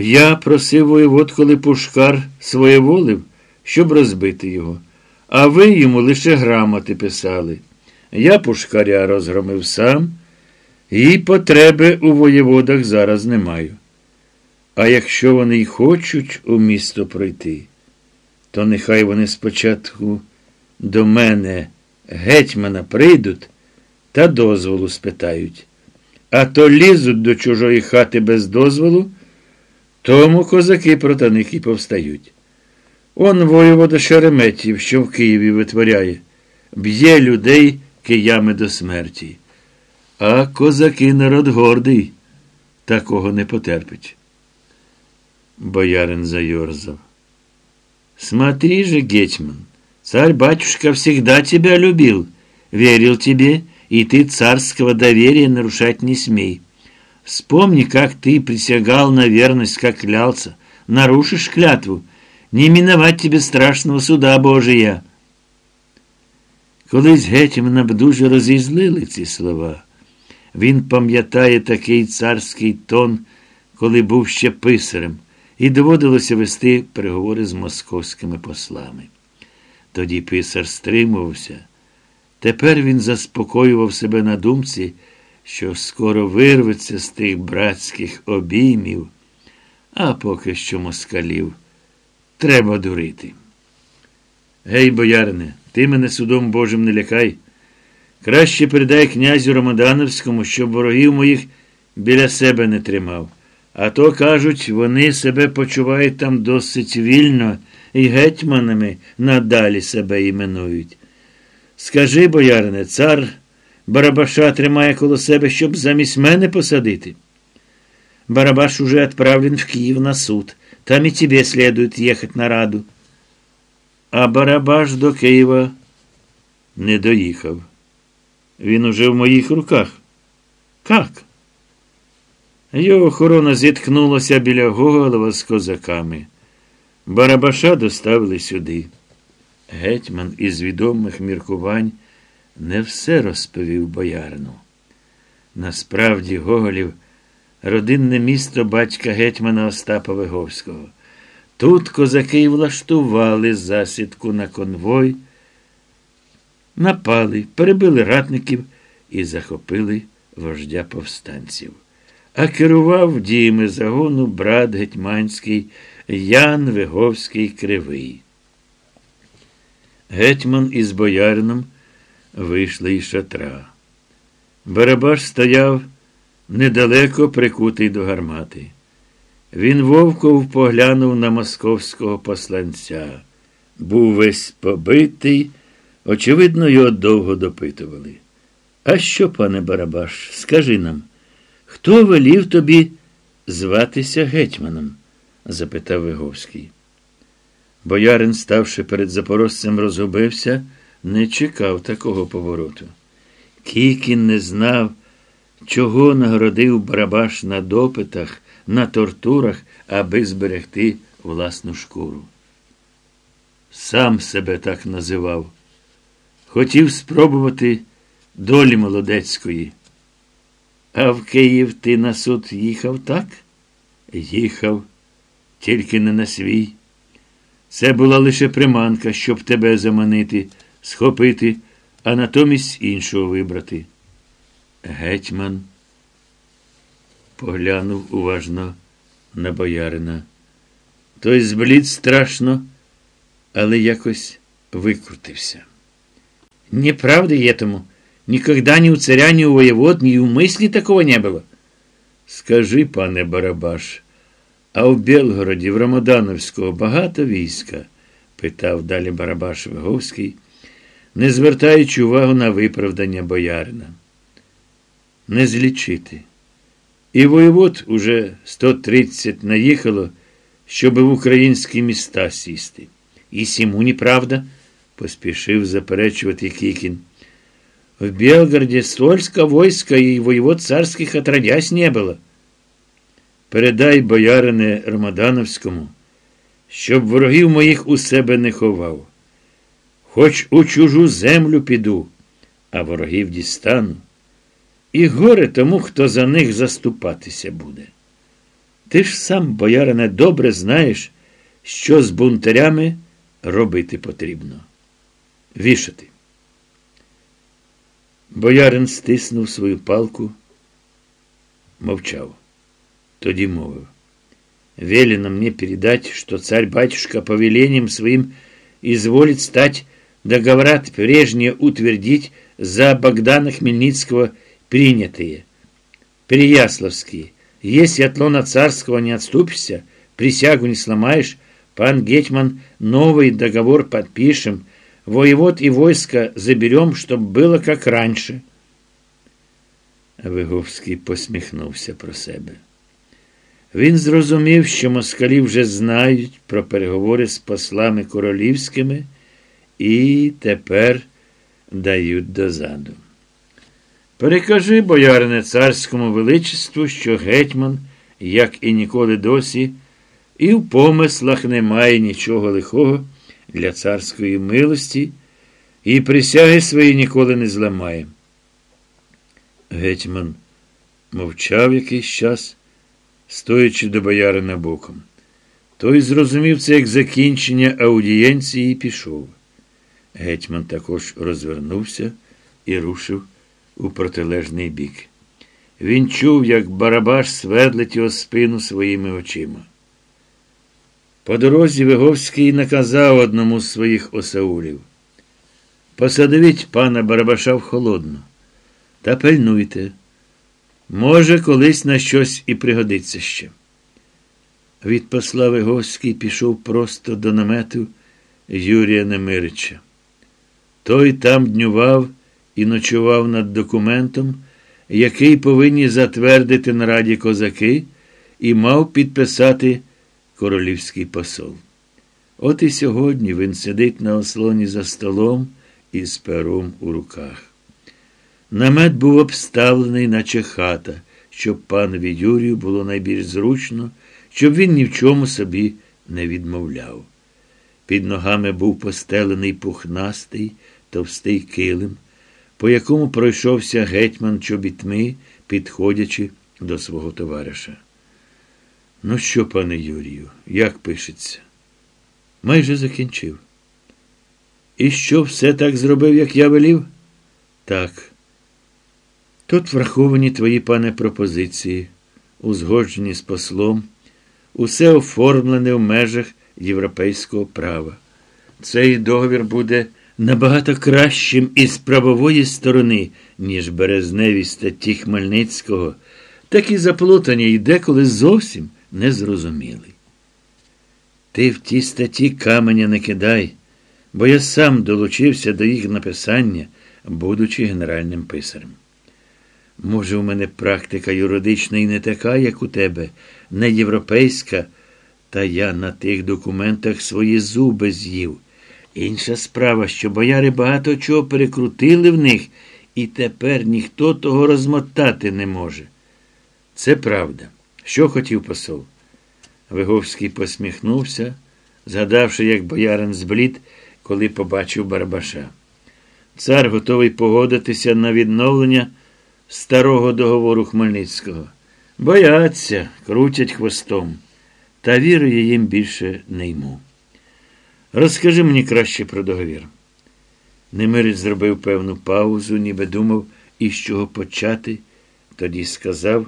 Я просив воєвод, коли пушкар своєволив, щоб розбити його, а ви йому лише грамоти писали. Я пушкаря розгромив сам, і потреби у воєводах зараз не маю. А якщо вони й хочуть у місто пройти, то нехай вони спочатку до мене, гетьмана, прийдуть та дозволу спитають. А то лізуть до чужої хати без дозволу, тому козаки проти них і повстають. Он воєвода Шереметів, що в Києві витворяє, б'є людей киями до смерті. А козаки народ гордий, такого не потерпить. Боярин заерзал. Смотри же, Гетьман, царь-батюшка всегда тебя любил, верил тебе, и ты царского доверия нарушать не смей. Вспомни, как ты присягал на верность, как клялся. Нарушишь клятву, не миновать тебе страшного суда Божия. Колись гетьмана б дуже розізлили ці слова. Він пам'ятає такий царський тон, коли був ще писарем, і доводилося вести переговори з московськими послами. Тоді писар стримувався. Тепер він заспокоював себе на думці, що скоро вирветься з тих братських обіймів, а поки що москалів треба дурити. Гей, боярине, ти мене судом Божим не лякай. Краще передай князю Ромадановському, щоб ворогів моїх біля себе не тримав. А то, кажуть, вони себе почувають там досить вільно і гетьманами надалі себе іменують. Скажи, боярине, цар Барабаша тримає коло себе, щоб замість мене посадити. Барабаш уже отправлен в Киев на суд. Там и тебе следует ехать на раду. А Барабаш до Києва не доїхав. Він уже в моїх руках. Как? Його охорона зіткнулася біля Гоголова з козаками. Барабаша доставили сюди. Гетьман із відомих міркувань не все розповів боярину. Насправді, Гоголів родинне місто батька гетьмана Остапа Виговського. Тут козаки влаштували засідку на конвой, напали, перебили ратників і захопили вождя повстанців. А керував діями загону брат гетьманський Ян Виговський Кривий. Гетьман із боярином вийшли із шатра. Барабаш стояв недалеко прикутий до гармати. Він вовков поглянув на московського посланця. Був весь побитий, очевидно, його довго допитували. А що, пане Барабаш, скажи нам, хто велів тобі зватися гетьманом? запитав Виговський. Боярин, ставши перед запорожцем, розгубився, не чекав такого повороту. Кікін не знав, чого нагородив Барабаш на допитах, на тортурах, аби зберегти власну шкуру. Сам себе так називав. Хотів спробувати долі молодецької. А в Київ ти на суд їхав так? Їхав, тільки не на свій. Це була лише приманка, щоб тебе заманити, схопити, а натомість іншого вибрати. Гетьман поглянув уважно на боярина. Той зблід страшно, але якось викрутився. Неправда этому. Никогда ни у царя, ни у воевод, ни у мысли такого не было. Скажи, пане Барабаш, а в Белгороді, в Рамадановського багато війська? питав далі Барабаш Виговський, не звертаючи увагу на виправдання боярина. Не злічити. І воєвод уже 130 наїхало, щоб в українські міста сісти. І сіму неправда, поспішив заперечувати Кікін. В Белгороде столько войска и воевод царских отродясь не было. Передай, боярине Ромадановському, щоб ворогів моїх у себе не ховав. Хоч у чужу землю піду, а ворогів дістану. І горе тому, хто за них заступатися буде. Ти ж сам, боярине, добре знаєш, що з бунтарями робити потрібно. Вішати. Боярин стиснув свою палку, мовчав. Тоді мовив. Велено мне передать, что царь-батюшка повелением своим изволит стать договора прежние утвердить за Богдана Хмельницкого принятые. Переяславские. Если от лона царского не отступишься, присягу не сломаешь, пан Гетьман новый договор подпишем, воевод и войско заберем, чтоб было как раньше. Виговський посміхнувся про себе. Він зрозумів, що москалі вже знають про переговори з послами королівськими і тепер дають дозаду. Перекажи, боярине, царському величеству, що гетьман, як і ніколи досі, і в помислах немає нічого лихого для царської милості, і присяги свої ніколи не зламає. Гетьман мовчав якийсь час, стоячи до боярина боком. Той зрозумів це як закінчення аудієнції і пішов. Гетьман також розвернувся і рушив у протилежний бік. Він чув, як Барабаш свердлить його спину своїми очима. По дорозі Виговський наказав одному з своїх осаулів. Посадовіть пана Барабаша в холодну та пильнуйте. Може, колись на щось і пригодиться ще. Від посла Виговський пішов просто до намету Юрія Немирича. Той там днював і ночував над документом, який повинні затвердити на раді козаки, і мав підписати королівський посол. От і сьогодні він сидить на ослоні за столом із пером у руках. Намет був обставлений, наче хата, щоб панові Юрію було найбільш зручно, щоб він ні в чому собі не відмовляв. Під ногами був постелений пухнастий, товстий килим, по якому пройшовся гетьман чобітьми, підходячи до свого товариша. Ну що, пане Юрію, як пишеться? Майже закінчив. І що все так зробив, як я велів? Так. Тут враховані твої, пане, пропозиції, узгоджені з послом, усе оформлене в межах європейського права. Цей договір буде набагато кращим із правової сторони, ніж березневі статті Хмельницького, так і заплутані і деколи зовсім незрозумілий. Ти в ті статті каменя не кидай, бо я сам долучився до їх написання, будучи генеральним писарем. Може, у мене практика юридична і не така, як у тебе, не європейська, та я на тих документах свої зуби з'їв. Інша справа, що бояри багато чого перекрутили в них, і тепер ніхто того розмотати не може. Це правда. Що хотів посол? Виговський посміхнувся, згадавши, як боярин зблід, коли побачив Барбаша. Цар готовий погодитися на відновлення старого договору Хмельницького. Бояться, крутять хвостом, та вірує їм більше не йму. Розкажи мені краще про договір. Немирець зробив певну паузу, ніби думав, із чого почати, тоді сказав,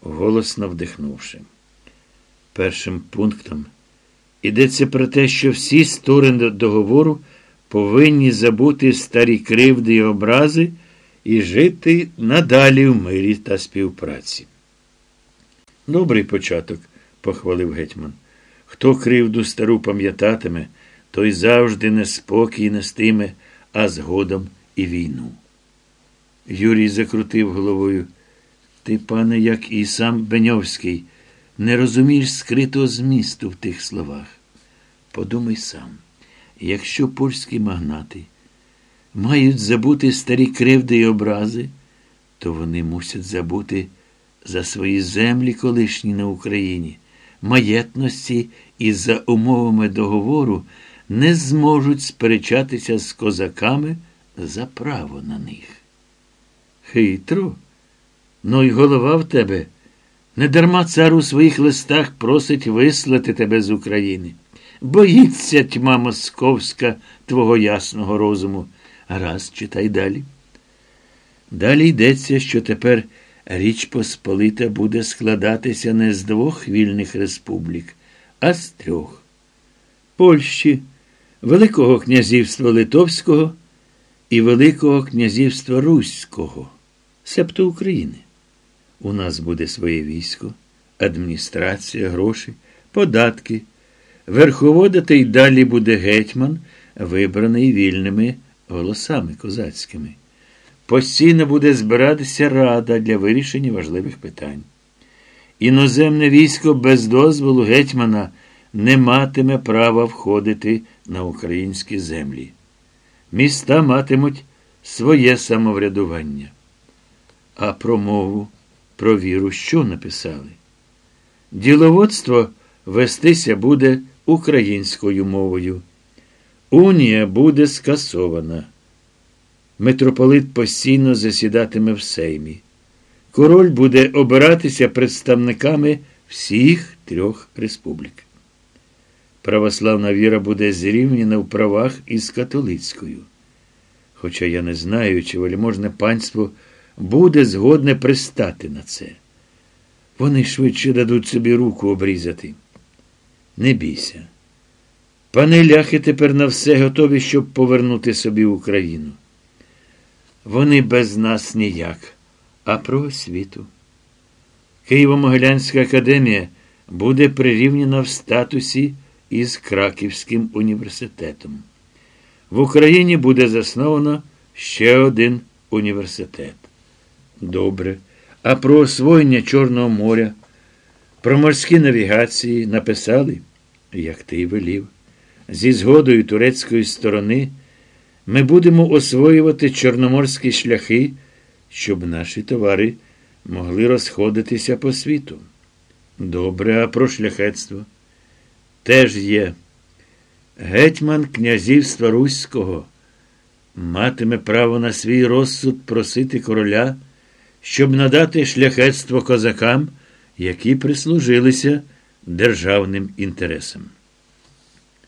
голосно вдихнувши. Першим пунктом йдеться про те, що всі сторони договору повинні забути старі кривди і образи і жити надалі в мирі та співпраці. Добрий початок, похвалив гетьман. Хто кривду стару пам'ятатиме, той завжди неспокій нестиме, а згодом і війну. Юрій закрутив головою. Ти, пане, як і сам Беньовський, не розумієш скритого змісту в тих словах. Подумай сам, якщо польські магнати мають забути старі кривди і образи, то вони мусять забути за свої землі колишні на Україні, маєтності і за умовами договору не зможуть сперечатися з козаками за право на них. Хитро, ну й голова в тебе Недарма цар у своїх листах просить вислати тебе з України. Боїться тьма московська твого ясного розуму. Раз читай далі. Далі йдеться, що тепер Річ Посполита буде складатися не з двох вільних республік, а з трьох Польщі, Великого князівства Литовського і Великого князівства Руського, себто України. У нас буде своє військо, адміністрація, гроші, податки. Верховодити й далі буде гетьман, вибраний вільними голосами козацькими. Постійно буде збиратися рада для вирішення важливих питань. Іноземне військо без дозволу гетьмана не матиме права входити на українські землі. Міста матимуть своє самоврядування. А про мову, про віру що написали? Діловодство вестися буде українською мовою. Унія буде скасована. Митрополит постійно засідатиме в сеймі. Король буде обиратися представниками всіх трьох республік. Православна віра буде зрівняна в правах із католицькою. Хоча я не знаю, чи вельможне панство буде згодне пристати на це. Вони швидше дадуть собі руку обрізати. Не бійся. Пани ляхи тепер на все готові, щоб повернути собі Україну. Вони без нас ніяк, а про освіту. Києво-Могилянська академія буде прирівняна в статусі із Краківським університетом. В Україні буде засновано ще один університет. Добре. А про освоєння Чорного моря, про морські навігації написали, як ти й велів. Зі згодою турецької сторони ми будемо освоювати чорноморські шляхи, щоб наші товари могли розходитися по світу. Добре, а про шляхетство теж є. Гетьман князівства Руського матиме право на свій розсуд просити короля, щоб надати шляхетство козакам, які прислужилися державним інтересам.